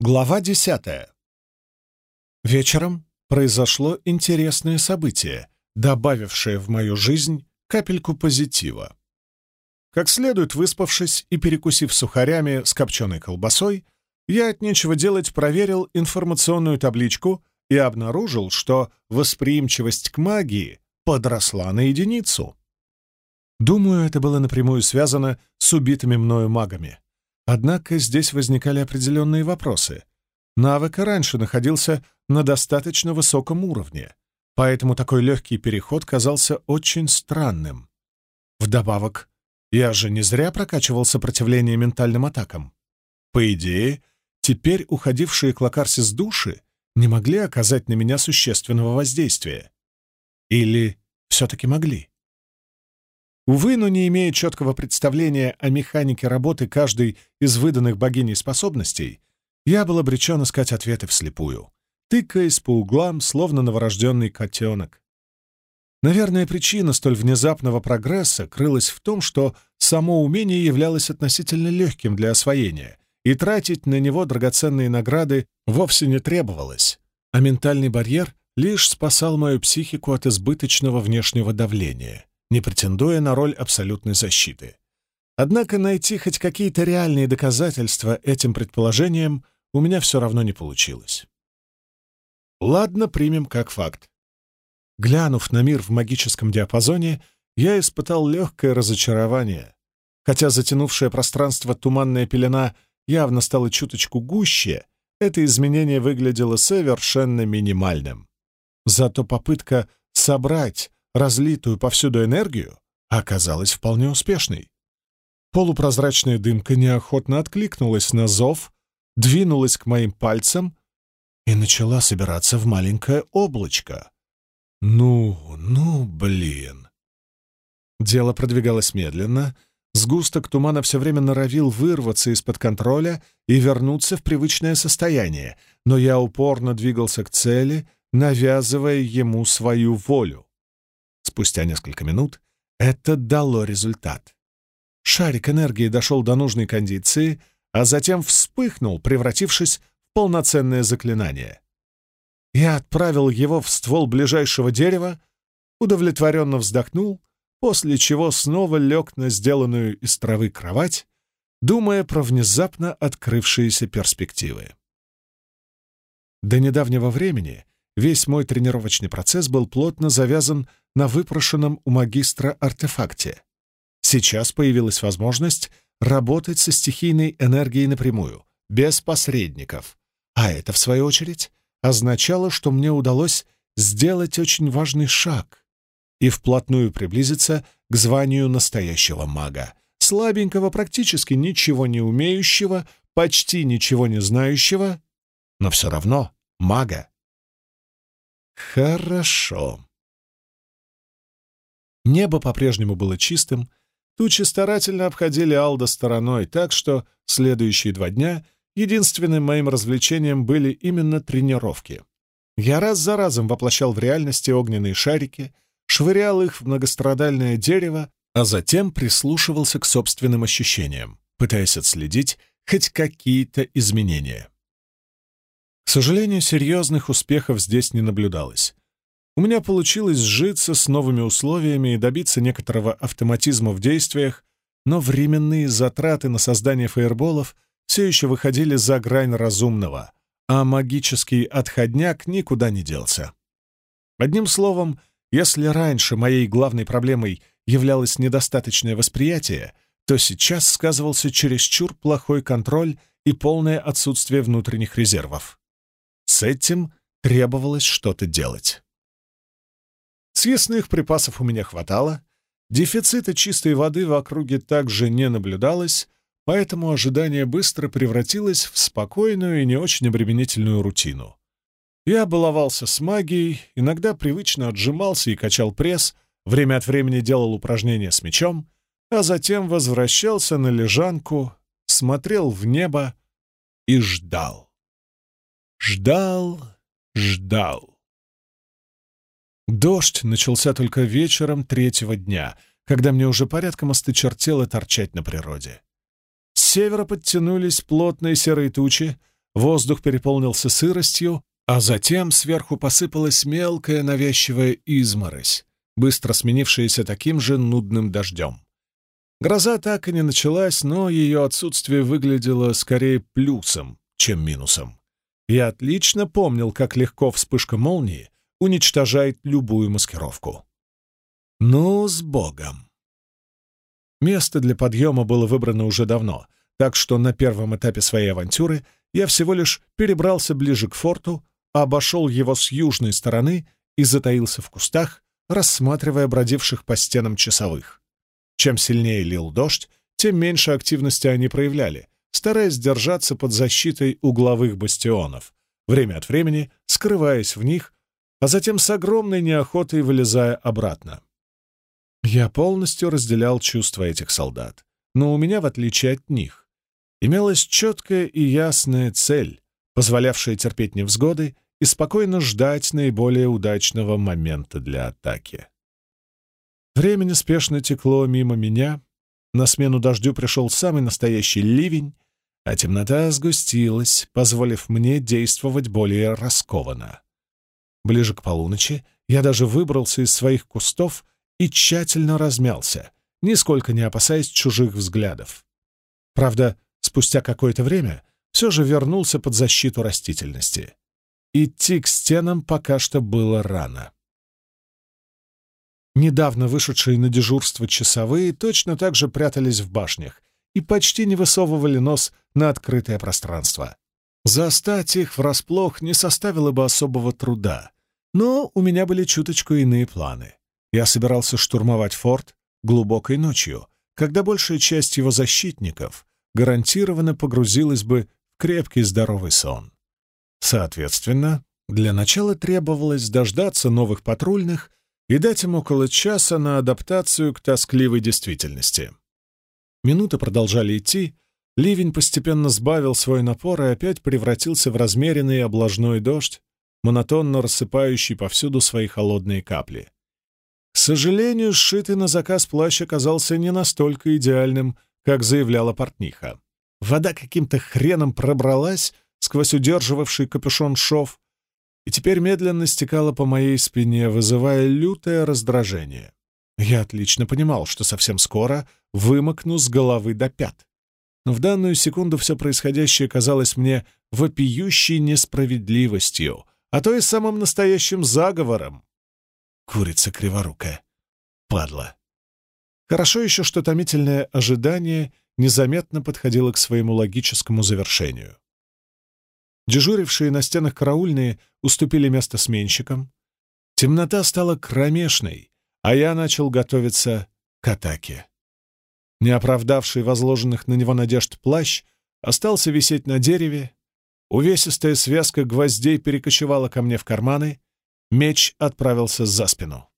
Глава десятая. Вечером произошло интересное событие, добавившее в мою жизнь капельку позитива. Как следует выспавшись и перекусив сухарями с копченой колбасой, я от нечего делать проверил информационную табличку и обнаружил, что восприимчивость к магии подросла на единицу. Думаю, это было напрямую связано с убитыми мною магами. Однако здесь возникали определенные вопросы. Навык раньше находился на достаточно высоком уровне, поэтому такой легкий переход казался очень странным. Вдобавок, я же не зря прокачивал сопротивление ментальным атакам. По идее, теперь уходившие к Лакарсис души не могли оказать на меня существенного воздействия. Или все-таки могли? Увы, но не имея четкого представления о механике работы каждой из выданных богиней способностей, я был обречен искать ответы вслепую, тыкаясь по углам, словно новорожденный котенок. Наверное, причина столь внезапного прогресса крылась в том, что само умение являлось относительно легким для освоения, и тратить на него драгоценные награды вовсе не требовалось, а ментальный барьер лишь спасал мою психику от избыточного внешнего давления не претендуя на роль абсолютной защиты. Однако найти хоть какие-то реальные доказательства этим предположениям у меня все равно не получилось. Ладно, примем как факт. Глянув на мир в магическом диапазоне, я испытал легкое разочарование. Хотя затянувшее пространство туманная пелена явно стала чуточку гуще, это изменение выглядело совершенно минимальным. Зато попытка собрать разлитую повсюду энергию оказалась вполне успешной. Полупрозрачная дымка неохотно откликнулась на зов, двинулась к моим пальцам и начала собираться в маленькое облачко. Ну, ну, блин. Дело продвигалось медленно, сгусток тумана все время норовил вырваться из-под контроля и вернуться в привычное состояние, но я упорно двигался к цели, навязывая ему свою волю. Спустя несколько минут это дало результат. Шарик энергии дошел до нужной кондиции, а затем вспыхнул, превратившись в полноценное заклинание. Я отправил его в ствол ближайшего дерева, удовлетворенно вздохнул, после чего снова лег на сделанную из травы кровать, думая про внезапно открывшиеся перспективы. До недавнего времени Весь мой тренировочный процесс был плотно завязан на выпрошенном у магистра артефакте. Сейчас появилась возможность работать со стихийной энергией напрямую, без посредников. А это, в свою очередь, означало, что мне удалось сделать очень важный шаг и вплотную приблизиться к званию настоящего мага, слабенького, практически ничего не умеющего, почти ничего не знающего, но все равно мага. Хорошо. Небо по-прежнему было чистым, тучи старательно обходили Алда стороной, так что следующие два дня единственным моим развлечением были именно тренировки. Я раз за разом воплощал в реальности огненные шарики, швырял их в многострадальное дерево, а затем прислушивался к собственным ощущениям, пытаясь отследить хоть какие-то изменения. К сожалению, серьезных успехов здесь не наблюдалось. У меня получилось сжиться с новыми условиями и добиться некоторого автоматизма в действиях, но временные затраты на создание фаерболов все еще выходили за грань разумного, а магический отходняк никуда не делся. Одним словом, если раньше моей главной проблемой являлось недостаточное восприятие, то сейчас сказывался чересчур плохой контроль и полное отсутствие внутренних резервов. С этим требовалось что-то делать. Съестных припасов у меня хватало, дефицита чистой воды в округе также не наблюдалось, поэтому ожидание быстро превратилось в спокойную и не очень обременительную рутину. Я баловался с магией, иногда привычно отжимался и качал пресс, время от времени делал упражнения с мечом, а затем возвращался на лежанку, смотрел в небо и ждал. Ждал, ждал. Дождь начался только вечером третьего дня, когда мне уже порядком осточертело торчать на природе. С севера подтянулись плотные серые тучи, воздух переполнился сыростью, а затем сверху посыпалась мелкая навязчивая изморозь, быстро сменившаяся таким же нудным дождем. Гроза так и не началась, но ее отсутствие выглядело скорее плюсом, чем минусом. Я отлично помнил, как легко вспышка молнии уничтожает любую маскировку. Ну, с Богом! Место для подъема было выбрано уже давно, так что на первом этапе своей авантюры я всего лишь перебрался ближе к форту, обошел его с южной стороны и затаился в кустах, рассматривая бродивших по стенам часовых. Чем сильнее лил дождь, тем меньше активности они проявляли, стараясь держаться под защитой угловых бастионов, время от времени скрываясь в них, а затем с огромной неохотой вылезая обратно. Я полностью разделял чувства этих солдат, но у меня, в отличие от них, имелась четкая и ясная цель, позволявшая терпеть невзгоды и спокойно ждать наиболее удачного момента для атаки. Время неспешно текло мимо меня, на смену дождю пришел самый настоящий ливень, а темнота сгустилась, позволив мне действовать более раскованно. Ближе к полуночи я даже выбрался из своих кустов и тщательно размялся, нисколько не опасаясь чужих взглядов. Правда, спустя какое-то время все же вернулся под защиту растительности. Идти к стенам пока что было рано. Недавно вышедшие на дежурство часовые точно так же прятались в башнях и почти не высовывали нос на открытое пространство. Застать их врасплох не составило бы особого труда, но у меня были чуточку иные планы. Я собирался штурмовать форт глубокой ночью, когда большая часть его защитников гарантированно погрузилась бы в крепкий здоровый сон. Соответственно, для начала требовалось дождаться новых патрульных и дать им около часа на адаптацию к тоскливой действительности. Минуты продолжали идти, ливень постепенно сбавил свой напор и опять превратился в размеренный облажной дождь, монотонно рассыпающий повсюду свои холодные капли. К сожалению, сшитый на заказ плащ оказался не настолько идеальным, как заявляла портниха. Вода каким-то хреном пробралась сквозь удерживавший капюшон шов, и теперь медленно стекала по моей спине, вызывая лютое раздражение. Я отлично понимал, что совсем скоро вымокну с головы до пят. Но в данную секунду все происходящее казалось мне вопиющей несправедливостью, а то и самым настоящим заговором. Курица криворукая. Падла. Хорошо еще, что томительное ожидание незаметно подходило к своему логическому завершению. Дежурившие на стенах караульные уступили место сменщикам. Темнота стала кромешной, а я начал готовиться к атаке. Не оправдавший возложенных на него надежд плащ остался висеть на дереве, увесистая связка гвоздей перекочевала ко мне в карманы, меч отправился за спину.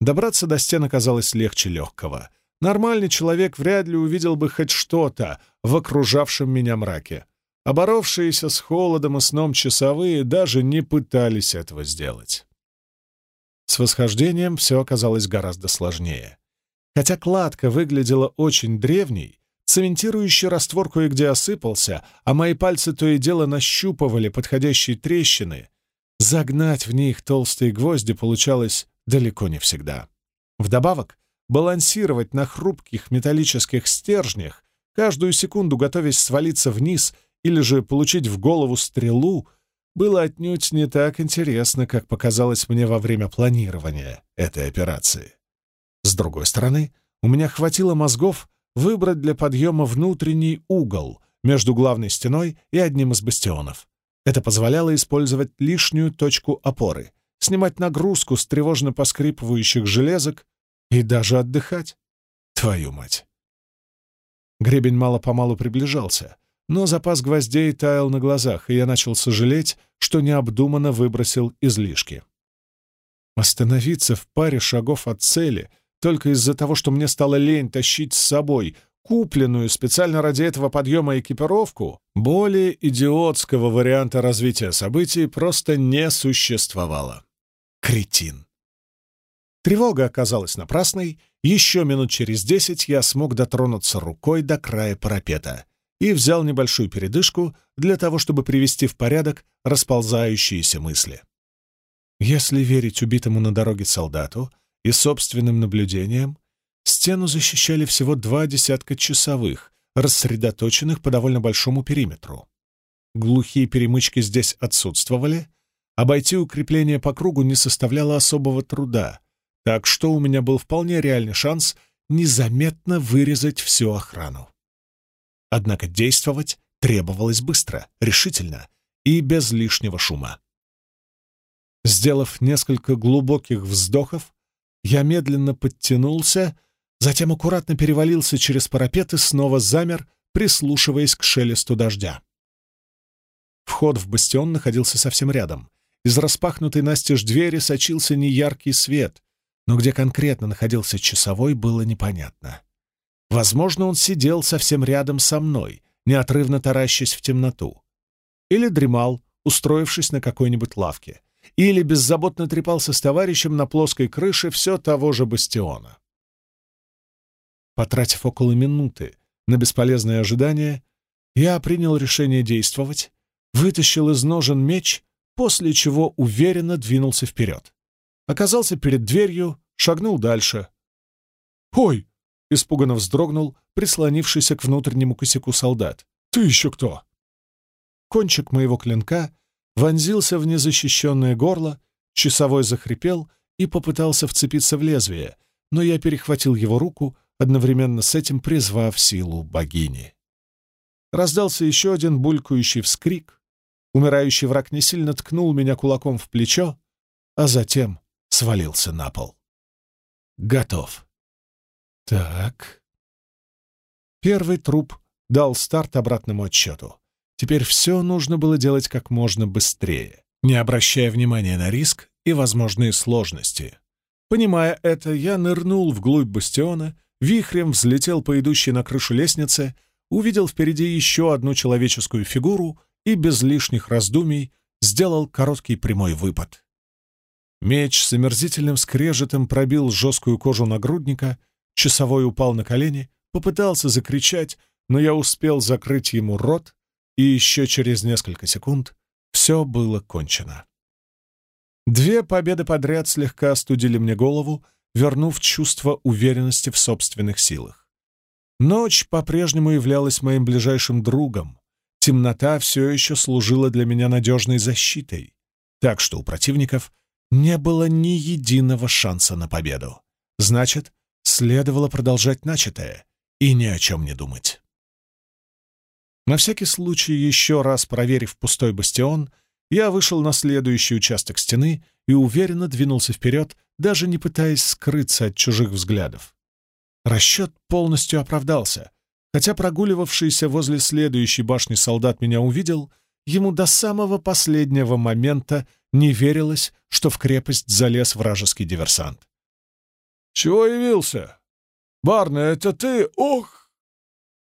Добраться до стен оказалось легче легкого. Нормальный человек вряд ли увидел бы хоть что-то в окружавшем меня мраке. Оборовшиеся с холодом и сном часовые даже не пытались этого сделать. С восхождением все оказалось гораздо сложнее. Хотя кладка выглядела очень древней, цементирующий раствор кое-где осыпался, а мои пальцы то и дело нащупывали подходящие трещины, загнать в них толстые гвозди получалось далеко не всегда. Вдобавок, балансировать на хрупких металлических стержнях, каждую секунду готовясь свалиться вниз — или же получить в голову стрелу было отнюдь не так интересно, как показалось мне во время планирования этой операции. С другой стороны, у меня хватило мозгов выбрать для подъема внутренний угол между главной стеной и одним из бастионов. Это позволяло использовать лишнюю точку опоры, снимать нагрузку с тревожно поскрипывающих железок и даже отдыхать. Твою мать! Гребень мало-помалу приближался, но запас гвоздей таял на глазах, и я начал сожалеть, что необдуманно выбросил излишки. Остановиться в паре шагов от цели только из-за того, что мне стало лень тащить с собой купленную специально ради этого подъема экипировку, более идиотского варианта развития событий просто не существовало. Кретин. Тревога оказалась напрасной. Еще минут через десять я смог дотронуться рукой до края парапета. и взял небольшую передышку для того, чтобы привести в порядок расползающиеся мысли. Если верить убитому на дороге солдату и собственным наблюдениям, стену защищали всего два десятка часовых, рассредоточенных по довольно большому периметру. Глухие перемычки здесь отсутствовали, обойти укрепление по кругу не составляло особого труда, так что у меня был вполне реальный шанс незаметно вырезать всю охрану. Однако действовать требовалось быстро, решительно и без лишнего шума. Сделав несколько глубоких вздохов, я медленно подтянулся, затем аккуратно перевалился через парапет и снова замер, прислушиваясь к шелесту дождя. Вход в бастион находился совсем рядом. Из распахнутой настежь двери сочился неяркий свет, но где конкретно находился часовой, было непонятно. Возможно, он сидел совсем рядом со мной, неотрывно таращась в темноту. Или дремал, устроившись на какой-нибудь лавке. Или беззаботно трепался с товарищем на плоской крыше все того же бастиона. Потратив около минуты на бесполезное ожидание, я принял решение действовать, вытащил из ножен меч, после чего уверенно двинулся вперед. Оказался перед дверью, шагнул дальше. «Ой!» — испуганно вздрогнул, прислонившийся к внутреннему косяку солдат. «Ты еще кто?» Кончик моего клинка вонзился в незащищенное горло, часовой захрипел и попытался вцепиться в лезвие, но я перехватил его руку, одновременно с этим призвав силу богини. Раздался еще один булькающий вскрик. Умирающий враг не сильно ткнул меня кулаком в плечо, а затем свалился на пол. Готов. Так. Первый труп дал старт обратному отсчету. Теперь все нужно было делать как можно быстрее, не обращая внимания на риск и возможные сложности. Понимая это, я нырнул вглубь бастиона, вихрем взлетел по идущей на крышу лестнице, увидел впереди еще одну человеческую фигуру и без лишних раздумий сделал короткий прямой выпад. Меч с омерзительным скрежетом пробил жесткую кожу нагрудника, часовой упал на колени, попытался закричать, но я успел закрыть ему рот, и еще через несколько секунд все было кончено. Две победы подряд слегка остудили мне голову, вернув чувство уверенности в собственных силах. Ночь по-прежнему являлась моим ближайшим другом. Темнота все еще служила для меня надежной защитой, так что у противников не было ни единого шанса на победу. Значит, следовало продолжать начатое и ни о чем не думать. На всякий случай, еще раз проверив пустой бастион, я вышел на следующий участок стены и уверенно двинулся вперед, даже не пытаясь скрыться от чужих взглядов. Расчет полностью оправдался. Хотя прогуливавшийся возле следующей башни солдат меня увидел, ему до самого последнего момента не верилось, что в крепость залез вражеский диверсант. «Чего явился? Барна, это ты? Ох!»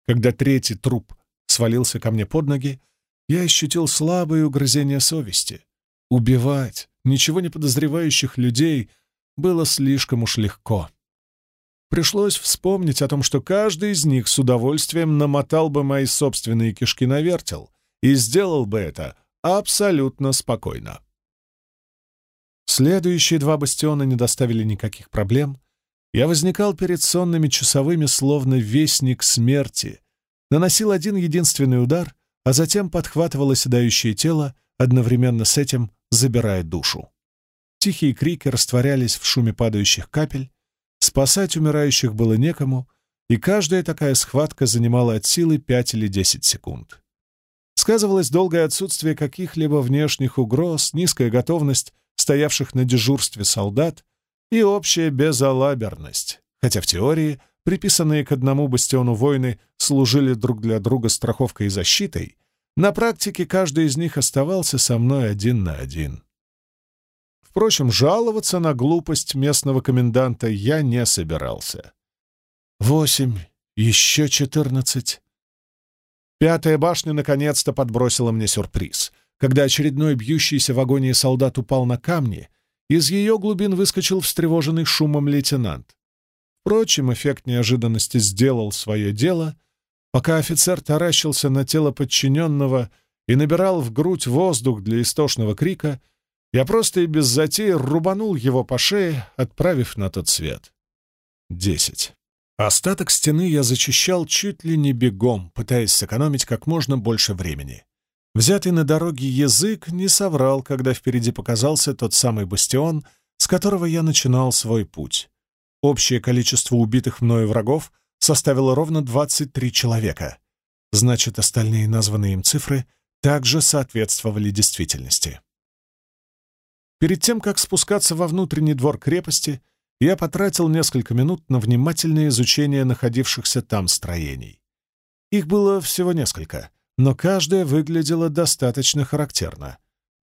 Когда третий труп свалился ко мне под ноги, я ощутил слабое угрызение совести. Убивать ничего не подозревающих людей было слишком уж легко. Пришлось вспомнить о том, что каждый из них с удовольствием намотал бы мои собственные кишки на вертел и сделал бы это абсолютно спокойно. Следующие два бастиона не доставили никаких проблем. Я возникал перед сонными часовыми, словно вестник смерти, наносил один единственный удар, а затем подхватывал оседающее тело, одновременно с этим забирая душу. Тихие крики растворялись в шуме падающих капель, спасать умирающих было некому, и каждая такая схватка занимала от силы пять или десять секунд. Сказывалось долгое отсутствие каких-либо внешних угроз, низкая готовность стоявших на дежурстве солдат и общая безалаберность, хотя в теории приписанные к одному бастиону войны служили друг для друга страховкой и защитой, на практике каждый из них оставался со мной один на один. Впрочем, жаловаться на глупость местного коменданта я не собирался. Восемь, еще четырнадцать. Пятая башня наконец-то подбросила мне сюрприз — когда очередной бьющийся в агонии солдат упал на камни, из ее глубин выскочил встревоженный шумом лейтенант. Впрочем, эффект неожиданности сделал свое дело. Пока офицер таращился на тело подчиненного и набирал в грудь воздух для истошного крика, я просто и без затеи рубанул его по шее, отправив на тот свет. Десять. Остаток стены я зачищал чуть ли не бегом, пытаясь сэкономить как можно больше времени. Взятый на дороге язык не соврал, когда впереди показался тот самый бастион, с которого я начинал свой путь. Общее количество убитых мною врагов составило ровно 23 человека. Значит, остальные названные им цифры также соответствовали действительности. Перед тем, как спускаться во внутренний двор крепости, я потратил несколько минут на внимательное изучение находившихся там строений. Их было всего несколько, но каждое выглядело достаточно характерно.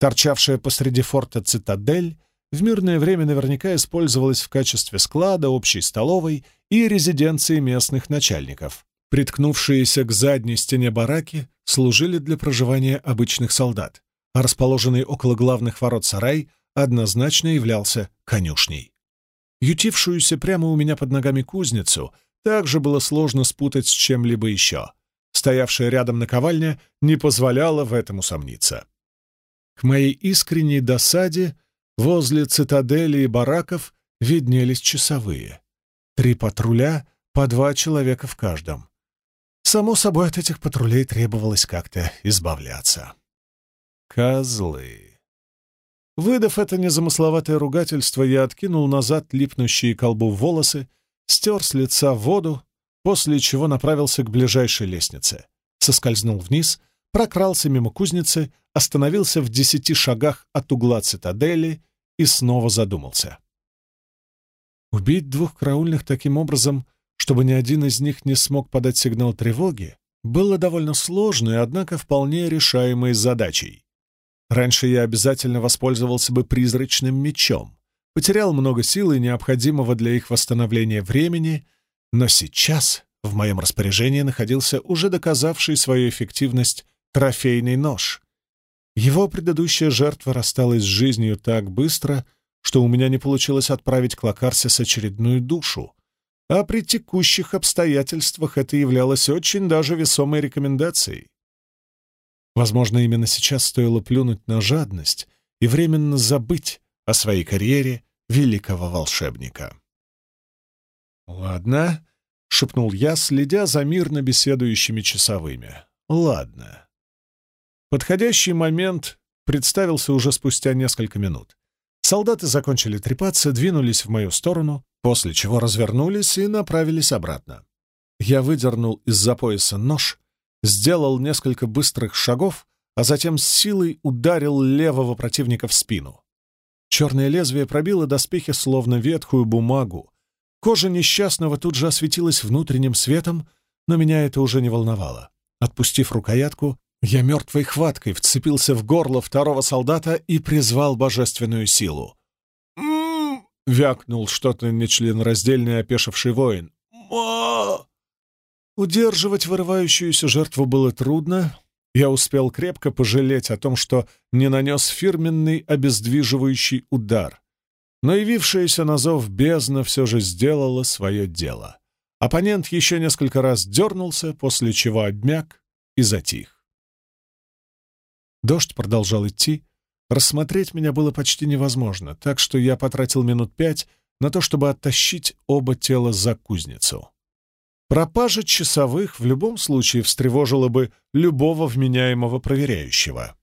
Торчавшая посреди форта цитадель в мирное время наверняка использовалась в качестве склада, общей столовой и резиденции местных начальников. Приткнувшиеся к задней стене бараки служили для проживания обычных солдат, а расположенный около главных ворот сарай однозначно являлся конюшней. Ютившуюся прямо у меня под ногами кузницу также было сложно спутать с чем-либо еще. Стоявшая рядом наковальня не позволяла в этом усомниться. К моей искренней досаде возле цитадели и бараков виднелись часовые. Три патруля, по два человека в каждом. Само собой, от этих патрулей требовалось как-то избавляться. Козлы. Выдав это незамысловатое ругательство, я откинул назад липнущие колбу волосы, стер с лица воду, после чего направился к ближайшей лестнице. Соскользнул вниз, прокрался мимо кузницы, остановился в десяти шагах от угла цитадели и снова задумался. Убить двух караульных таким образом, чтобы ни один из них не смог подать сигнал тревоги, было довольно сложной, однако вполне решаемой задачей. Раньше я обязательно воспользовался бы призрачным мечом, потерял много силы, необходимого для их восстановления времени, но сейчас в моем распоряжении находился уже доказавший свою эффективность трофейный нож. Его предыдущая жертва рассталась с жизнью так быстро, что у меня не получилось отправить к Лакарсис очередную душу, а при текущих обстоятельствах это являлось очень даже весомой рекомендацией. Возможно, именно сейчас стоило плюнуть на жадность и временно забыть о своей карьере великого волшебника. «Ладно», — шепнул я, следя за мирно беседующими часовыми. «Ладно». Подходящий момент представился уже спустя несколько минут. Солдаты закончили трепаться, двинулись в мою сторону, после чего развернулись и направились обратно. Я выдернул из-за пояса нож сделал несколько быстрых шагов, а затем с силой ударил левого противника в спину. Черное лезвие пробило доспехи словно ветхую бумагу. Кожа несчастного тут же осветилась внутренним светом, но меня это уже не волновало. Отпустив рукоятку, я мертвой хваткой вцепился в горло второго солдата и призвал божественную силу. «М-м-м!» вякнул что-то нечленораздельный опешивший воин. «Ма!» Удерживать вырывающуюся жертву было трудно. Я успел крепко пожалеть о том, что не нанес фирменный обездвиживающий удар. Но явившаяся на зов бездна все же сделала свое дело. Оппонент еще несколько раз дернулся, после чего обмяк и затих. Дождь продолжал идти. Рассмотреть меня было почти невозможно, так что я потратил минут пять на то, чтобы оттащить оба тела за кузницу. Пропажа часовых в любом случае встревожила бы любого вменяемого проверяющего.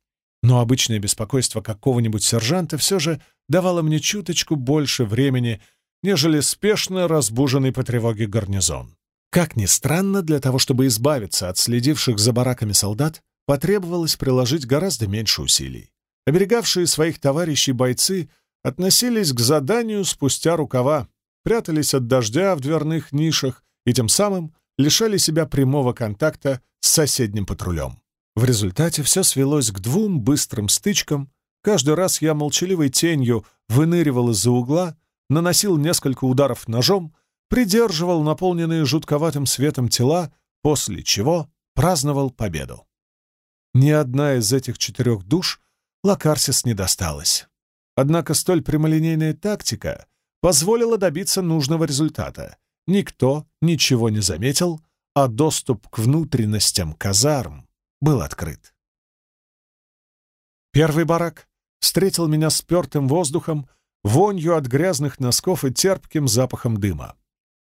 Но обычное беспокойство какого-нибудь сержанта все же давало мне чуточку больше времени, нежели спешно разбуженный по тревоге гарнизон. Как ни странно, для того, чтобы избавиться от следивших за бараками солдат, потребовалось приложить гораздо меньше усилий. Оберегавшие своих товарищей бойцы относились к заданию спустя рукава, прятались от дождя в дверных нишах, и тем самым лишали себя прямого контакта с соседним патрулем. В результате все свелось к двум быстрым стычкам. Каждый раз я молчаливой тенью выныривал из-за угла, наносил несколько ударов ножом, придерживал наполненные жутковатым светом тела, после чего праздновал победу. Ни одна из этих четырех душ Лакарсис не досталась. Однако столь прямолинейная тактика позволила добиться нужного результата, Никто ничего не заметил, а доступ к внутренностям казарм был открыт. Первый барак встретил меня спертым воздухом, вонью от грязных носков и терпким запахом дыма.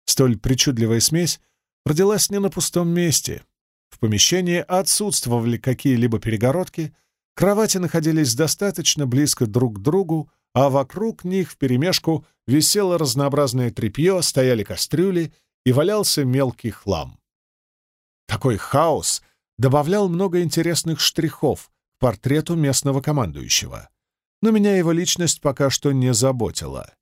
Столь причудливая смесь родилась не на пустом месте. В помещении отсутствовали какие-либо перегородки, кровати находились достаточно близко друг к другу, а вокруг них вперемешку висело разнообразное тряпье, стояли кастрюли и валялся мелкий хлам. Такой хаос добавлял много интересных штрихов к портрету местного командующего. Но меня его личность пока что не заботила.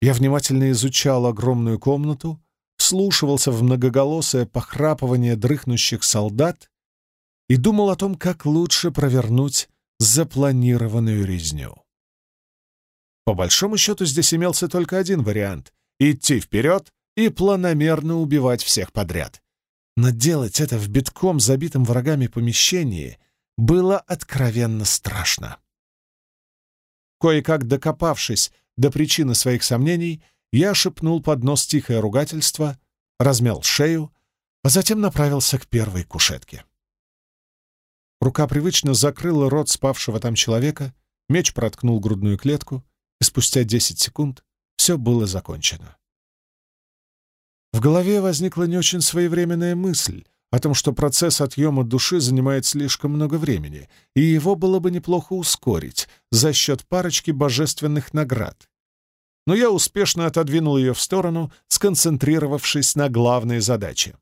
Я внимательно изучал огромную комнату, вслушивался в многоголосое похрапывание дрыхнущих солдат и думал о том, как лучше провернуть запланированную резню. По большому счету здесь имелся только один вариант — идти вперед и планомерно убивать всех подряд. Но делать это в битком забитом врагами помещении было откровенно страшно. Кое-как докопавшись до причины своих сомнений, я шепнул под нос тихое ругательство, размял шею, а затем направился к первой кушетке. Рука привычно закрыла рот спавшего там человека, меч проткнул грудную клетку, и спустя десять секунд все было закончено. В голове возникла не очень своевременная мысль о том, что процесс отъема души занимает слишком много времени, и его было бы неплохо ускорить за счет парочки божественных наград. Но я успешно отодвинул ее в сторону, сконцентрировавшись на главной задаче.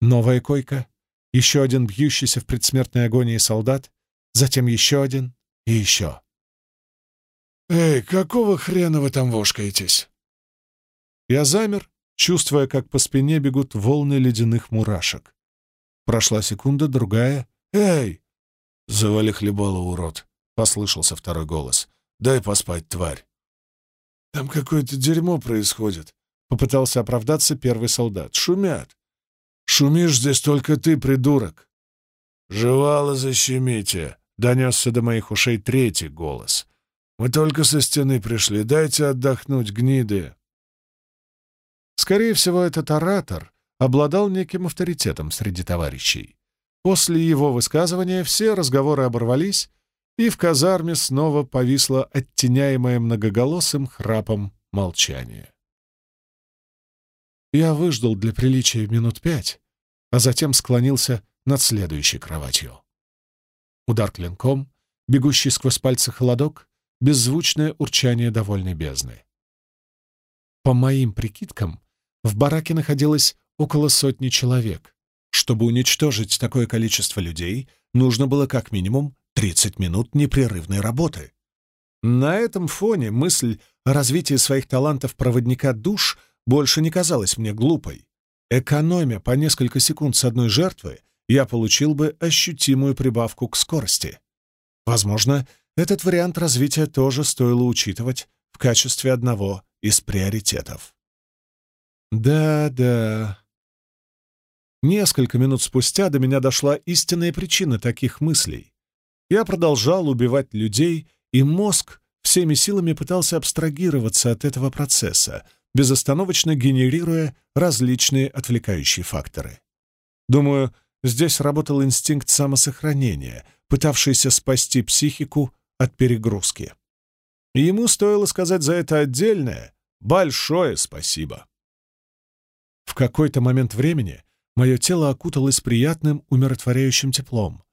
Новая койка, еще один бьющийся в предсмертной агонии солдат, затем еще один и еще. «Эй, какого хрена вы там вошкаетесь?» Я замер, чувствуя, как по спине бегут волны ледяных мурашек. Прошла секунда, другая. «Эй!» «Завали хлебало, урод!» — послышался второй голос. «Дай поспать, тварь!» «Там какое-то дерьмо происходит!» — попытался оправдаться первый солдат. «Шумят!» «Шумишь здесь только ты, придурок!» «Жевало защемите!» — донесся до моих ушей третий голос. Мы только со стены пришли. Дайте отдохнуть, гниды!» Скорее всего, этот оратор обладал неким авторитетом среди товарищей. После его высказывания все разговоры оборвались, и в казарме снова повисло оттеняемое многоголосым храпом молчание. Я выждал для приличия минут пять, а затем склонился над следующей кроватью. Удар клинком, бегущий сквозь пальцы холодок, беззвучное урчание довольной бездны. По моим прикидкам, в бараке находилось около сотни человек. Чтобы уничтожить такое количество людей, нужно было как минимум 30 минут непрерывной работы. На этом фоне мысль о развитии своих талантов проводника душ больше не казалась мне глупой. Экономя по несколько секунд с одной жертвы, я получил бы ощутимую прибавку к скорости. Возможно, этот вариант развития тоже стоило учитывать в качестве одного из приоритетов. Да-да. Несколько минут спустя до меня дошла истинная причина таких мыслей. Я продолжал убивать людей, и мозг всеми силами пытался абстрагироваться от этого процесса, безостановочно генерируя различные отвлекающие факторы. Думаю, здесь работал инстинкт самосохранения, пытавшийся спасти психику от перегрузки. Ему стоило сказать за это отдельное, большое спасибо. В какой-то момент времени мое тело окуталось приятным, умиротворяющим теплом,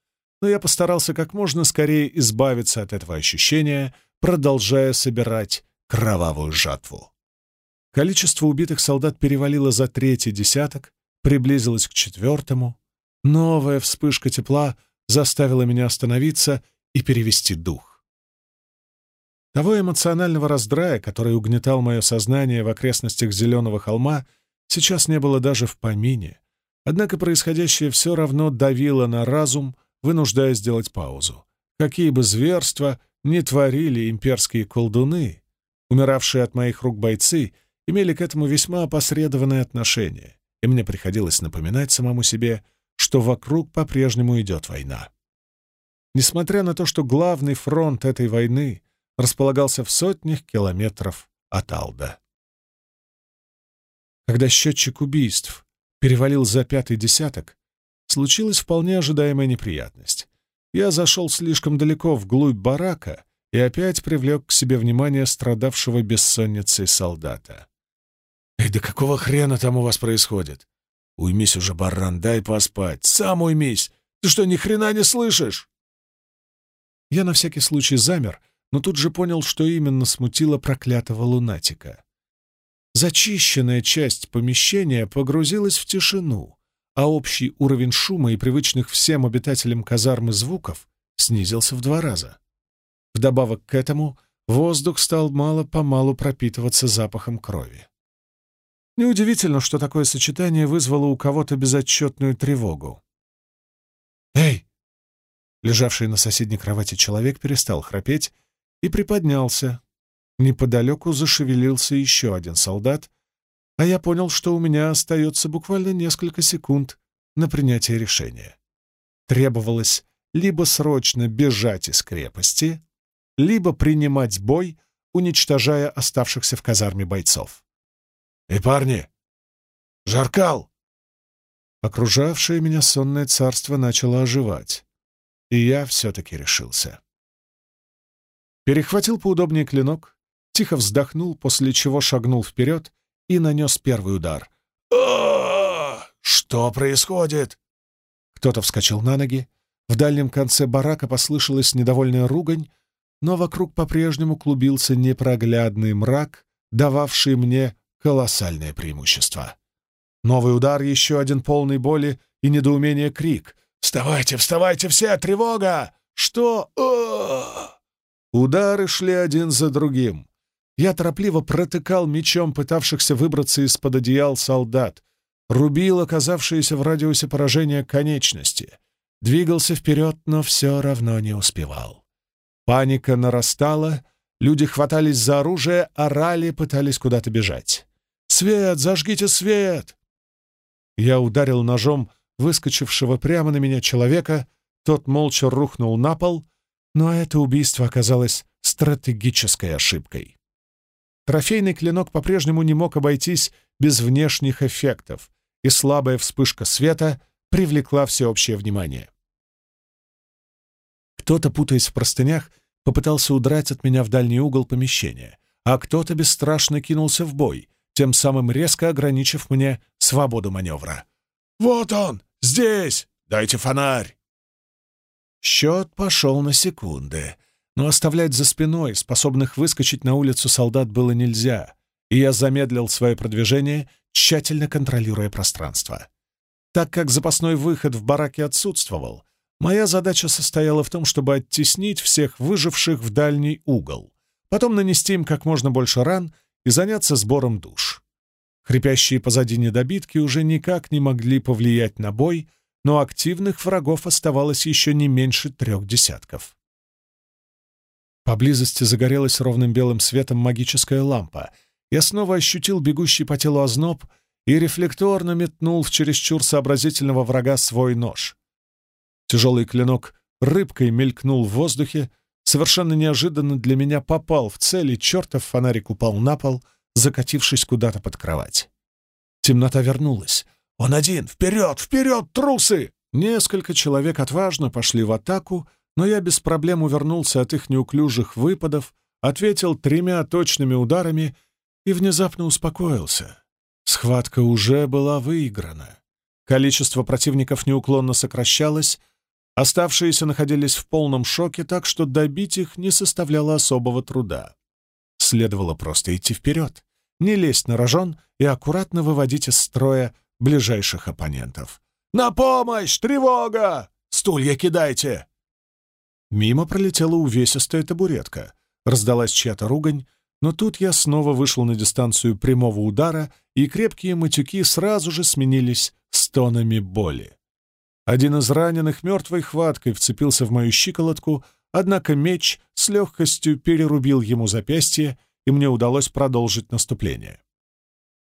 но я постарался как можно скорее избавиться от этого ощущения, продолжая собирать кровавую жатву. Количество убитых солдат перевалило за третий десяток, приблизилось к четвертому. Новая вспышка тепла заставила меня остановиться и перевести дух. Того эмоционального раздрая, который угнетал мое сознание в окрестностях Зеленого холма, сейчас не было даже в помине. Однако происходящее все равно давило на разум, вынуждая сделать паузу. Какие бы зверства ни творили имперские колдуны, умиравшие от моих рук бойцы имели к этому весьма опосредованное отношение, и мне приходилось напоминать самому себе, что вокруг по-прежнему идет война. Несмотря на то, что главный фронт этой войны располагался в сотнях километров от Алда. Когда счетчик убийств перевалил за пятый десяток, случилась вполне ожидаемая неприятность. Я зашел слишком далеко вглубь барака и опять привлек к себе внимание страдавшего бессонницей солдата. «Эй, да какого хрена там у вас происходит? Уймись уже, баран, дай поспать. Сам уймись! Ты что, ни хрена не слышишь?» Я на всякий случай замер, но тут же понял, что именно смутило проклятого лунатика. Зачищенная часть помещения погрузилась в тишину, а общий уровень шума и привычных всем обитателям казармы звуков снизился в два раза. Вдобавок к этому воздух стал мало-помалу пропитываться запахом крови. Неудивительно, что такое сочетание вызвало у кого-то безотчетную тревогу. «Эй!» Лежавший на соседней кровати человек перестал храпеть и приподнялся. Неподалеку зашевелился еще один солдат, а я понял, что у меня остается буквально несколько секунд на принятие решения. Требовалось либо срочно бежать из крепости, либо принимать бой, уничтожая оставшихся в казарме бойцов. «Эй, парни! Жаркал!» Окружавшее меня сонное царство начало оживать, и я все-таки решился. Перехватил поудобнее клинок, тихо вздохнул, после чего шагнул вперед и нанес первый удар. «Что происходит?» Кто-то вскочил на ноги. В дальнем конце барака послышалась недовольная ругань, но вокруг по-прежнему клубился непроглядный мрак, дававший мне колоссальное преимущество. Новый удар, еще один полный боли и недоумения крик. «Вставайте, вставайте все! Тревога! Что? Удары шли один за другим. Я торопливо протыкал мечом пытавшихся выбраться из-под одеял солдат, рубил оказавшиеся в радиусе поражения конечности, двигался вперед, но все равно не успевал. Паника нарастала, люди хватались за оружие, орали, пытались куда-то бежать. «Свет! Зажгите свет!» Я ударил ножом выскочившего прямо на меня человека, тот молча рухнул на пол, но это убийство оказалось стратегической ошибкой. Трофейный клинок по-прежнему не мог обойтись без внешних эффектов, и слабая вспышка света привлекла всеобщее внимание. Кто-то, путаясь в простынях, попытался удрать от меня в дальний угол помещения, а кто-то бесстрашно кинулся в бой, тем самым резко ограничив мне свободу маневра. «Вот он! Здесь! Дайте фонарь!» Счет пошел на секунды, но оставлять за спиной способных выскочить на улицу солдат было нельзя, и я замедлил свое продвижение, тщательно контролируя пространство. Так как запасной выход в бараке отсутствовал, Моя задача состояла в том, чтобы оттеснить всех выживших в дальний угол, потом нанести им как можно больше ран и заняться сбором душ. Хрипящие позади недобитки уже никак не могли повлиять на бой, но активных врагов оставалось еще не меньше трех десятков. Поблизости загорелась ровным белым светом магическая лампа. Я снова ощутил бегущий по телу озноб и рефлекторно метнул в чересчур сообразительного врага свой нож. Тяжелый клинок рыбкой мелькнул в воздухе, совершенно неожиданно для меня попал в цель, и чертов фонарик упал на пол, закатившись куда-то под кровать. Темнота вернулась. «Он один! Вперед! Вперед, трусы!» Несколько человек отважно пошли в атаку, но я без проблем увернулся от их неуклюжих выпадов, ответил тремя точными ударами и внезапно успокоился. Схватка уже была выиграна. Количество противников неуклонно сокращалось, Оставшиеся находились в полном шоке, так что добить их не составляло особого труда. Следовало просто идти вперед, не лезть на рожон и аккуратно выводить из строя ближайших оппонентов. «На помощь! Тревога! Стулья кидайте!» Мимо пролетела увесистая табуретка. Раздалась чья-то ругань, но тут я снова вышел на дистанцию прямого удара, и крепкие матюки сразу же сменились стонами боли. Один из раненых мертвой хваткой вцепился в мою щиколотку, однако меч с легкостью перерубил ему запястье, и мне удалось продолжить наступление.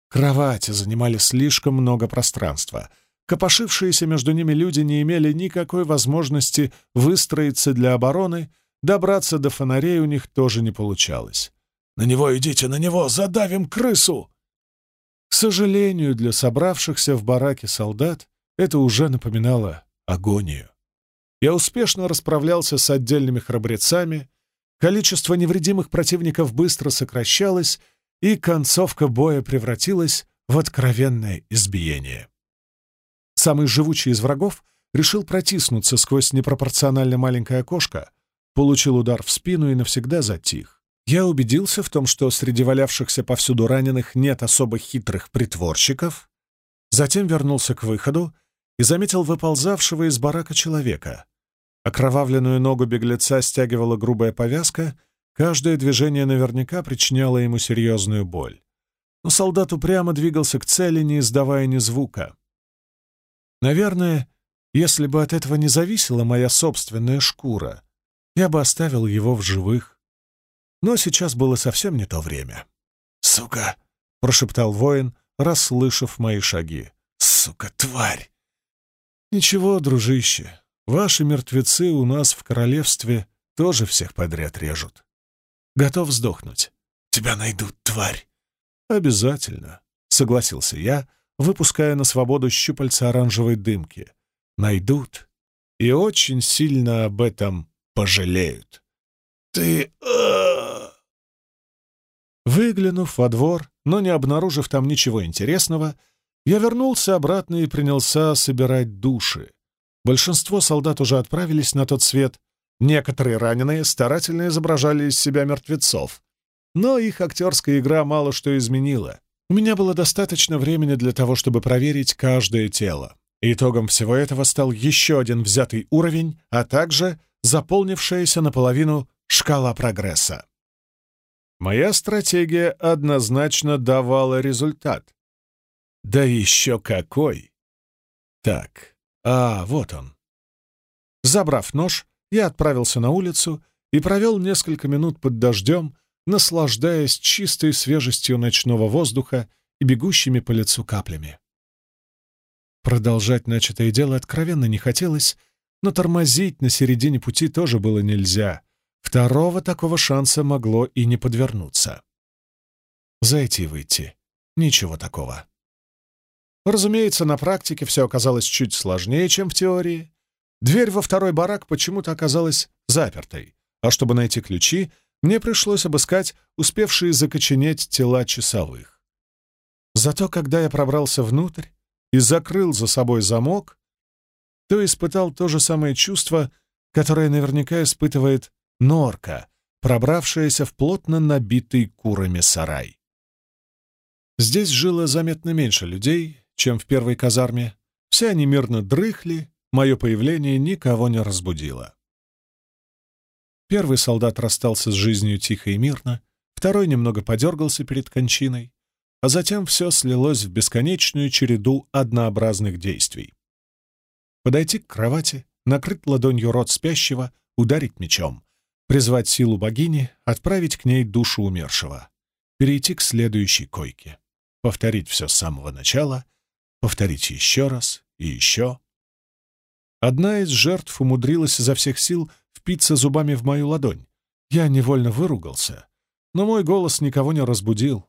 Кровати занимали слишком много пространства. Копошившиеся между ними люди не имели никакой возможности выстроиться для обороны, добраться до фонарей у них тоже не получалось. «На него идите, на него! Задавим крысу!» К сожалению, для собравшихся в бараке солдат это уже напоминало агонию. Я успешно расправлялся с отдельными храбрецами, количество невредимых противников быстро сокращалось, и концовка боя превратилась в откровенное избиение. Самый живучий из врагов решил протиснуться сквозь непропорционально маленькое окошко, получил удар в спину и навсегда затих. Я убедился в том, что среди валявшихся повсюду раненых нет особо хитрых притворщиков, затем вернулся к выходу и заметил выползавшего из барака человека. Окровавленную ногу беглеца стягивала грубая повязка, каждое движение наверняка причиняло ему серьезную боль. Но солдат упрямо двигался к цели, не издавая ни звука. Наверное, если бы от этого не зависела моя собственная шкура, я бы оставил его в живых. Но сейчас было совсем не то время. «Сука!» — прошептал воин, расслышав мои шаги. «Сука, тварь!» «Ничего, дружище, ваши мертвецы у нас в королевстве тоже всех подряд режут. Готов сдохнуть. Тебя найдут, тварь!» «Обязательно», — согласился я, выпуская на свободу щупальца оранжевой дымки. «Найдут и очень сильно об этом пожалеют». «Ты...» Выглянув во двор, но не обнаружив там ничего интересного, я вернулся обратно и принялся собирать души. Большинство солдат уже отправились на тот свет. Некоторые раненые старательно изображали из себя мертвецов. Но их актерская игра мало что изменила. У меня было достаточно времени для того, чтобы проверить каждое тело. Итогом всего этого стал еще один взятый уровень, а также заполнившаяся наполовину шкала прогресса. Моя стратегия однозначно давала результат. Да еще какой! Так, а вот он. Забрав нож, я отправился на улицу и провел несколько минут под дождем, наслаждаясь чистой свежестью ночного воздуха и бегущими по лицу каплями. Продолжать начатое дело откровенно не хотелось, но тормозить на середине пути тоже было нельзя. Второго такого шанса могло и не подвернуться. Зайти и выйти. Ничего такого. Разумеется, на практике все оказалось чуть сложнее, чем в теории. Дверь во второй барак почему-то оказалась запертой, а чтобы найти ключи, мне пришлось обыскать успевшие закоченеть тела часовых. Зато когда я пробрался внутрь и закрыл за собой замок, то испытал то же самое чувство, которое наверняка испытывает норка, пробравшаяся в плотно набитый курами сарай. Здесь жило заметно меньше людей, чем в первой казарме. Все они мирно дрыхли, мое появление никого не разбудило. Первый солдат расстался с жизнью тихо и мирно, второй немного подергался перед кончиной, а затем все слилось в бесконечную череду однообразных действий. Подойти к кровати, накрыть ладонью рот спящего, ударить мечом, призвать силу богини, отправить к ней душу умершего, перейти к следующей койке, повторить все с самого начала — повторить еще раз и еще. Одна из жертв умудрилась изо всех сил впиться зубами в мою ладонь. Я невольно выругался, но мой голос никого не разбудил.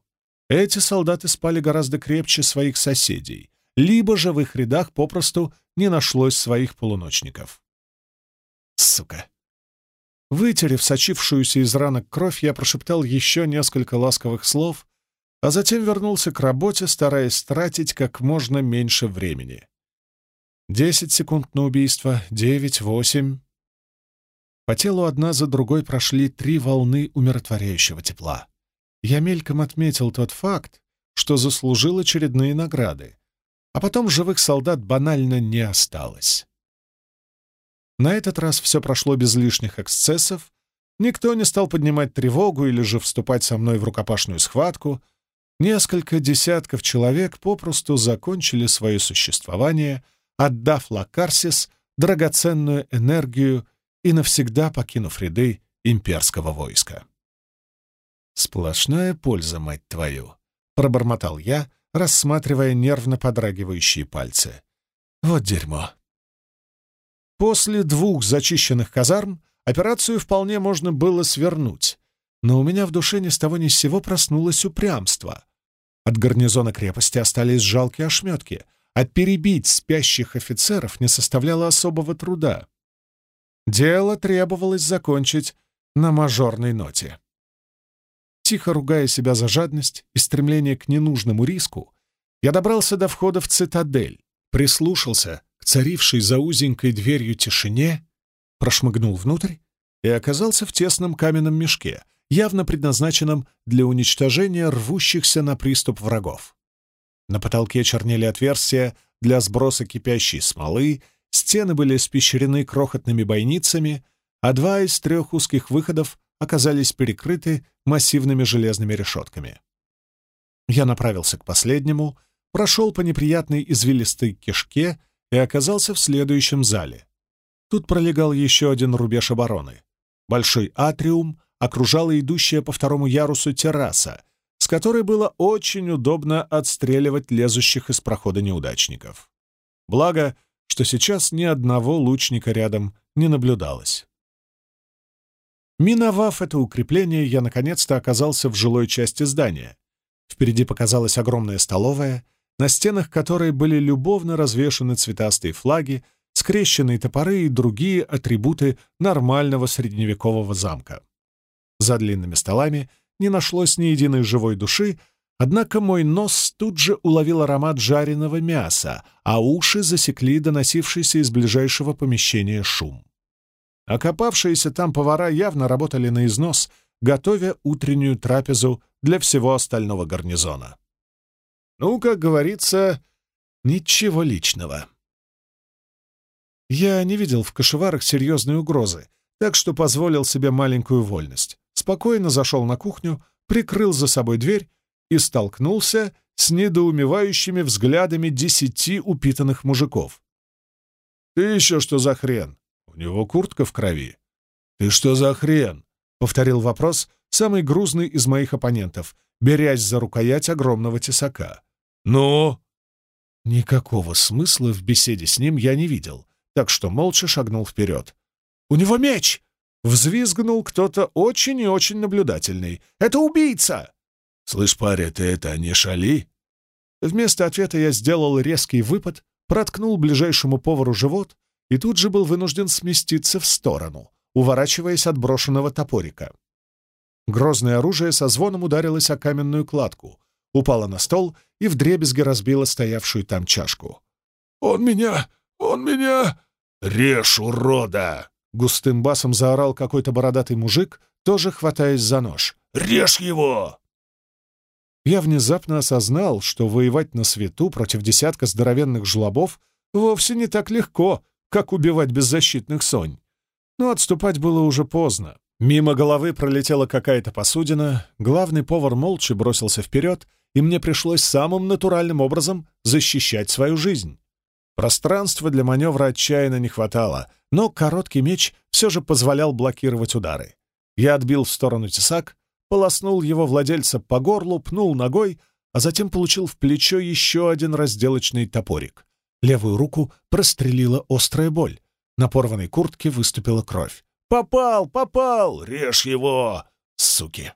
Эти солдаты спали гораздо крепче своих соседей, либо же в их рядах попросту не нашлось своих полуночников. Сука! Вытерев сочившуюся из ранок кровь, я прошептал еще несколько ласковых слов а затем вернулся к работе, стараясь тратить как можно меньше времени. Десять секунд на убийство, девять, восемь. По телу одна за другой прошли три волны умиротворяющего тепла. Я мельком отметил тот факт, что заслужил очередные награды, а потом живых солдат банально не осталось. На этот раз все прошло без лишних эксцессов, никто не стал поднимать тревогу или же вступать со мной в рукопашную схватку — Несколько десятков человек попросту закончили свое существование, отдав Лакарсис драгоценную энергию и навсегда покинув ряды имперского войска. «Сплошная польза, мать твою!» — пробормотал я, рассматривая нервно подрагивающие пальцы. «Вот дерьмо!» После двух зачищенных казарм операцию вполне можно было свернуть, но у меня в душе ни с того ни с сего проснулось упрямство. От гарнизона крепости остались жалкие ошметки, а перебить спящих офицеров не составляло особого труда. Дело требовалось закончить на мажорной ноте. Тихо ругая себя за жадность и стремление к ненужному риску, я добрался до входа в цитадель, прислушался к царившей за узенькой дверью тишине, прошмыгнул внутрь и оказался в тесном каменном мешке, явно предназначенном для уничтожения рвущихся на приступ врагов. На потолке чернели отверстия для сброса кипящей смолы, стены были испещрены крохотными бойницами, а два из трех узких выходов оказались перекрыты массивными железными решетками. Я направился к последнему, прошел по неприятной извилистой кишке и оказался в следующем зале. Тут пролегал еще один рубеж обороны. Большой атриум окружала идущая по второму ярусу терраса, с которой было очень удобно отстреливать лезущих из прохода неудачников. Благо, что сейчас ни одного лучника рядом не наблюдалось. Миновав это укрепление, я наконец-то оказался в жилой части здания. Впереди показалась огромная столовая, на стенах которой были любовно развешаны цветастые флаги, скрещенные топоры и другие атрибуты нормального средневекового замка. За длинными столами не нашлось ни единой живой души, однако мой нос тут же уловил аромат жареного мяса, а уши засекли доносившийся из ближайшего помещения шум. Окопавшиеся там повара явно работали на износ, готовя утреннюю трапезу для всего остального гарнизона. Ну, как говорится, ничего личного. Я не видел в кошеварах серьезной угрозы, так что позволил себе маленькую вольность. Спокойно зашел на кухню, прикрыл за собой дверь и столкнулся с недоумевающими взглядами десяти упитанных мужиков. «Ты еще что за хрен? У него куртка в крови». «Ты что за хрен?» — повторил вопрос самый грузный из моих оппонентов, берясь за рукоять огромного тесака. «Ну?» Никакого смысла в беседе с ним я не видел, так что молча шагнул вперед. «У него меч!» — взвизгнул кто-то очень и очень наблюдательный. «Это убийца!» «Слышь, паря, ты это не шали?» Вместо ответа я сделал резкий выпад, проткнул ближайшему повару живот и тут же был вынужден сместиться в сторону, уворачиваясь от брошенного топорика. Грозное оружие со звоном ударилось о каменную кладку, упало на стол и вдребезги разбило стоявшую там чашку. «Он меня! Он меня!» «Режь, урода!» — густым басом заорал какой-то бородатый мужик, тоже хватаясь за нож. «Режь его!» Я внезапно осознал, что воевать на свету против десятка здоровенных жлобов вовсе не так легко, как убивать беззащитных сонь. Но отступать было уже поздно. Мимо головы пролетела какая-то посудина, главный повар молча бросился вперед, и мне пришлось самым натуральным образом защищать свою жизнь. Пространства для маневра отчаянно не хватало, но короткий меч все же позволял блокировать удары. Я отбил в сторону тесак, полоснул его владельца по горлу, пнул ногой, а затем получил в плечо еще один разделочный топорик. Левую руку прострелила острая боль. На порванной куртке выступила кровь. «Попал! Попал! Режь его! Суки!»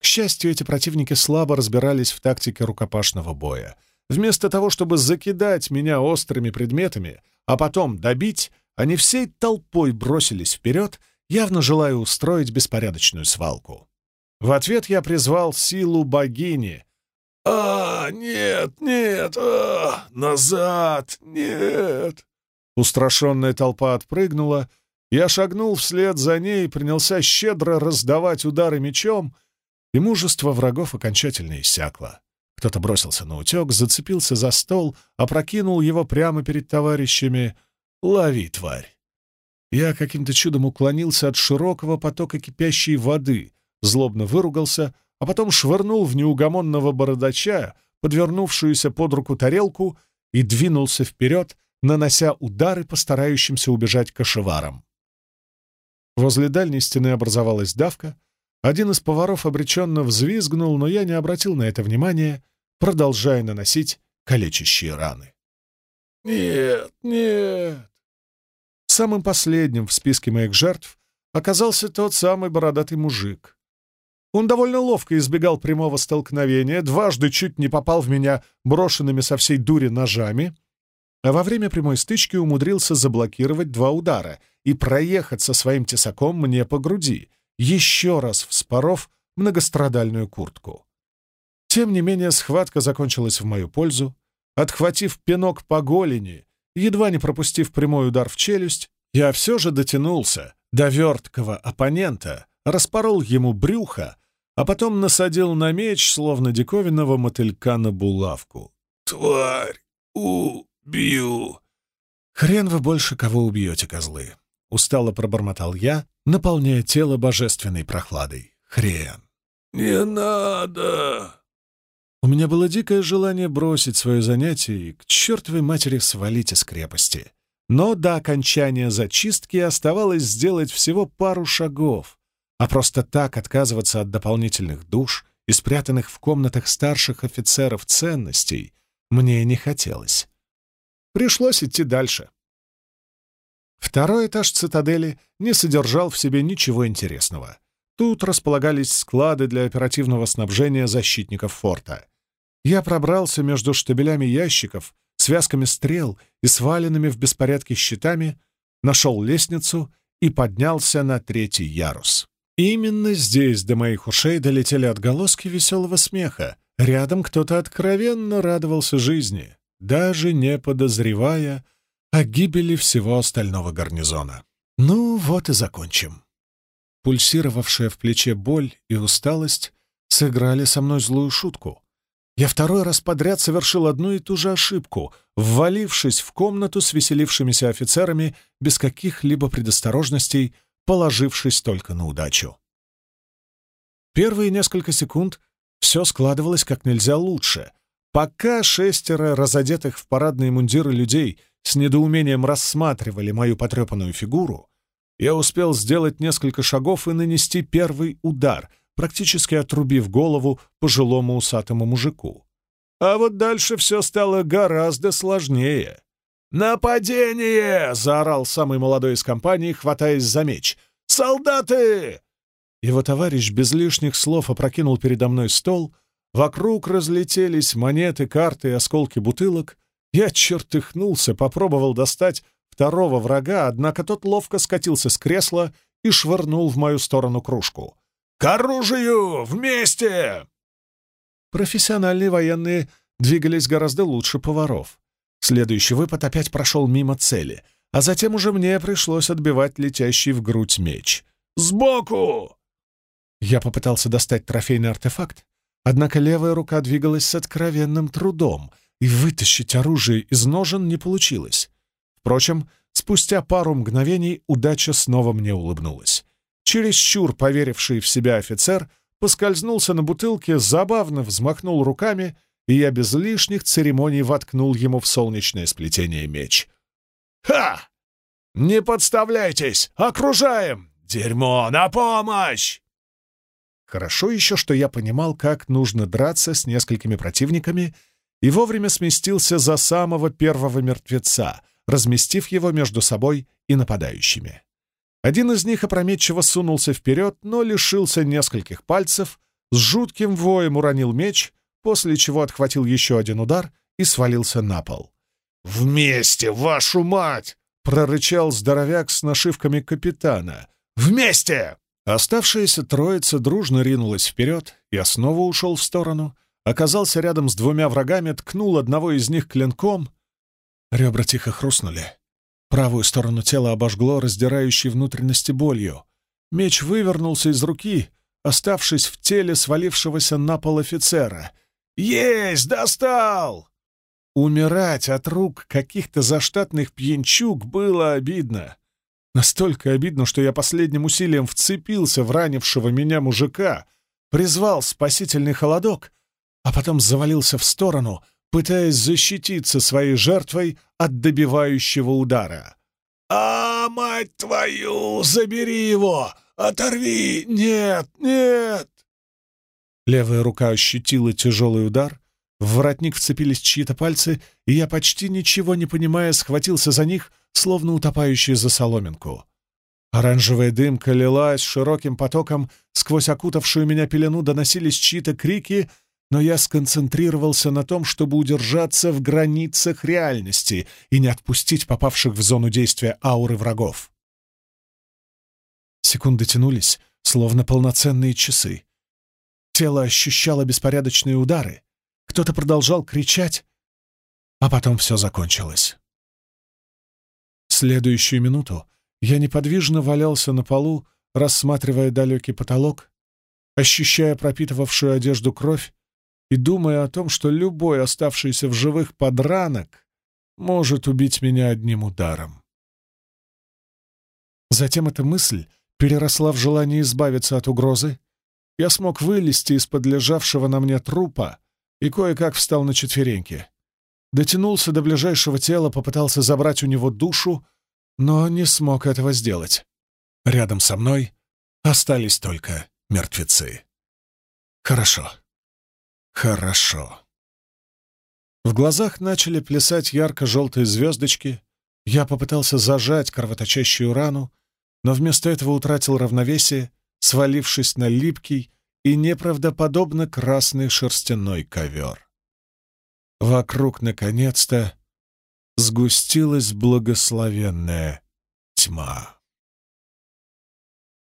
К счастью, эти противники слабо разбирались в тактике рукопашного боя. Вместо того, чтобы закидать меня острыми предметами, а потом добить, они всей толпой бросились вперед, явно желая устроить беспорядочную свалку. В ответ я призвал силу богини. «А, нет, нет, а, назад, нет!» Устрашенная толпа отпрыгнула, я шагнул вслед за ней и принялся щедро раздавать удары мечом, и мужество врагов окончательно иссякло. Кто-то бросился на утек, зацепился за стол, опрокинул его прямо перед товарищами. «Лови, тварь!» Я каким-то чудом уклонился от широкого потока кипящей воды, злобно выругался, а потом швырнул в неугомонного бородача подвернувшуюся под руку тарелку и двинулся вперед, нанося удары по старающимся убежать кошеварам. Возле дальней стены образовалась давка. Один из поваров обреченно взвизгнул, но я не обратил на это внимания, продолжая наносить калечащие раны. «Нет, нет!» Самым последним в списке моих жертв оказался тот самый бородатый мужик. Он довольно ловко избегал прямого столкновения, дважды чуть не попал в меня брошенными со всей дури ножами, а во время прямой стычки умудрился заблокировать два удара и проехать со своим тесаком мне по груди, еще раз вспоров многострадальную куртку. Тем не менее, схватка закончилась в мою пользу. Отхватив пинок по голени, едва не пропустив прямой удар в челюсть, я все же дотянулся до верткого оппонента, распорол ему брюхо, а потом насадил на меч, словно диковинного мотылька на булавку. «Тварь! Убью!» «Хрен вы больше кого убьете, козлы!» — устало пробормотал я, наполняя тело божественной прохладой. «Хрен!» «Не надо!» У меня было дикое желание бросить свое занятие и к чертовой матери свалить из крепости. Но до окончания зачистки оставалось сделать всего пару шагов, а просто так отказываться от дополнительных душ и спрятанных в комнатах старших офицеров ценностей мне не хотелось. Пришлось идти дальше. Второй этаж цитадели не содержал в себе ничего интересного. Тут располагались склады для оперативного снабжения защитников форта. Я пробрался между штабелями ящиков, связками стрел и сваленными в беспорядке щитами, нашел лестницу и поднялся на третий ярус. Именно здесь до моих ушей долетели отголоски веселого смеха. Рядом кто-то откровенно радовался жизни, даже не подозревая о гибели всего остального гарнизона. Ну вот и закончим. Пульсировавшая в плече боль и усталость сыграли со мной злую шутку. Я второй раз подряд совершил одну и ту же ошибку, ввалившись в комнату с веселившимися офицерами без каких-либо предосторожностей, положившись только на удачу. Первые несколько секунд все складывалось как нельзя лучше, пока шестеро разодетых в парадные мундиры людей с недоумением рассматривали мою потрепанную фигуру, я успел сделать несколько шагов и нанести первый удар, практически отрубив голову пожилому усатому мужику. А вот дальше все стало гораздо сложнее. «Нападение!» — заорал самый молодой из компании, хватаясь за меч. «Солдаты!» Его товарищ без лишних слов опрокинул передо мной стол. Вокруг разлетелись монеты, карты и осколки бутылок. Я чертыхнулся, попробовал достать второго врага, однако тот ловко скатился с кресла и швырнул в мою сторону кружку. «К оружию! Вместе!» Профессиональные военные двигались гораздо лучше поваров. Следующий выпад опять прошел мимо цели, а затем уже мне пришлось отбивать летящий в грудь меч. «Сбоку!» Я попытался достать трофейный артефакт, однако левая рука двигалась с откровенным трудом, и вытащить оружие из ножен не получилось. Впрочем, спустя пару мгновений удача снова мне улыбнулась. Чересчур поверивший в себя офицер поскользнулся на бутылке, забавно взмахнул руками и я без лишних церемоний воткнул ему в солнечное сплетение меч. «Ха! Не подставляйтесь! Окружаем! Дерьмо! На помощь!» Хорошо еще, что я понимал, как нужно драться с несколькими противниками, и вовремя сместился за самого первого мертвеца, разместив его между собой и нападающими. Один из них опрометчиво сунулся вперед, но лишился нескольких пальцев, с жутким воем уронил меч — после чего отхватил еще один удар и свалился на пол. «Вместе, вашу мать!» — прорычал здоровяк с нашивками капитана. «Вместе!» Оставшаяся троица дружно ринулась вперед, я снова ушел в сторону, оказался рядом с двумя врагами, ткнул одного из них клинком. Ребра тихо хрустнули. Правую сторону тела обожгло раздирающей внутренности болью. Меч вывернулся из руки, оставшись в теле свалившегося на пол офицера — «Есть! Достал!» Умирать от рук каких-то заштатных пьянчук было обидно. Настолько обидно, что я последним усилием вцепился в ранившего меня мужика, призвал спасительный холодок, а потом завалился в сторону, пытаясь защититься своей жертвой от добивающего удара. «А, мать твою, забери его! Оторви! Нет, нет!» Левая рука ощутила тяжелый удар, в воротник вцепились чьи-то пальцы, и я, почти ничего не понимая, схватился за них, словно утопающий за соломинку. Оранжевая дымка лилась широким потоком, сквозь окутавшую меня пелену доносились чьи-то крики, но я сконцентрировался на том, чтобы удержаться в границах реальности и не отпустить попавших в зону действия ауры врагов. Секунды тянулись, словно полноценные часы. Тело ощущало беспорядочные удары. Кто-то продолжал кричать, а потом все закончилось. Следующую минуту я неподвижно валялся на полу, рассматривая далекий потолок, ощущая пропитывавшую одежду кровь и думая о том, что любой оставшийся в живых подранок может убить меня одним ударом. Затем эта мысль переросла в желание избавиться от угрозы. Я смог вылезти из-под лежавшего на мне трупа и кое-как встал на четвереньки. Дотянулся до ближайшего тела, попытался забрать у него душу, но не смог этого сделать. Рядом со мной остались только мертвецы. Хорошо. Хорошо. В глазах начали плясать ярко-желтые звездочки. Я попытался зажать кровоточащую рану, но вместо этого утратил равновесие, свалившись на липкий и неправдоподобно красный шерстяной ковер. Вокруг, наконец-то, сгустилась благословенная тьма.